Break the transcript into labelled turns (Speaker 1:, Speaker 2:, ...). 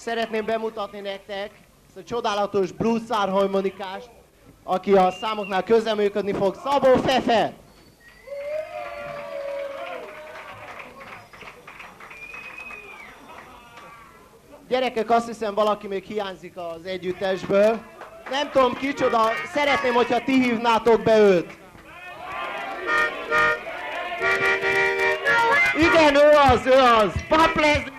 Speaker 1: szeretném bemutatni nektek ezt a csodálatos blues harmonikást, aki a számoknál közeműködni fog, Szabó Fefe! Gyerekek, azt hiszem valaki még hiányzik az együttesből. Nem tudom kicsoda, szeretném, hogyha ti hívnátok be őt. Igen, ő az, ő az. Paplez